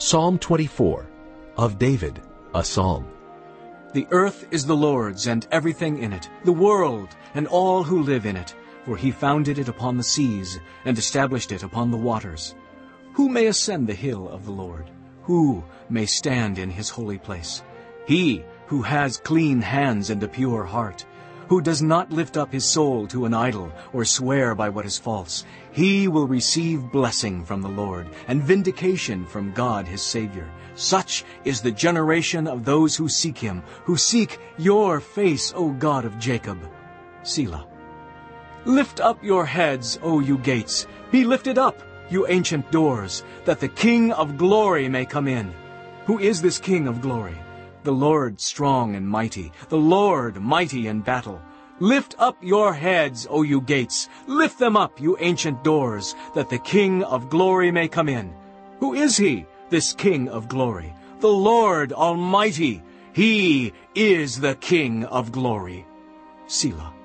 Psalm 24 of David, a psalm. The earth is the Lord's and everything in it, the world and all who live in it. For he founded it upon the seas and established it upon the waters. Who may ascend the hill of the Lord? Who may stand in his holy place? He who has clean hands and a pure heart, who does not lift up his soul to an idol or swear by what is false, he will receive blessing from the Lord and vindication from God his Savior. Such is the generation of those who seek him, who seek your face, O God of Jacob. Selah. Lift up your heads, O you gates. Be lifted up, you ancient doors, that the King of glory may come in. Who is this King of glory? The Lord strong and mighty, the Lord mighty in battle. Lift up your heads, O you gates. Lift them up, you ancient doors, that the King of glory may come in. Who is he, this King of glory? The Lord Almighty. He is the King of glory. Selah.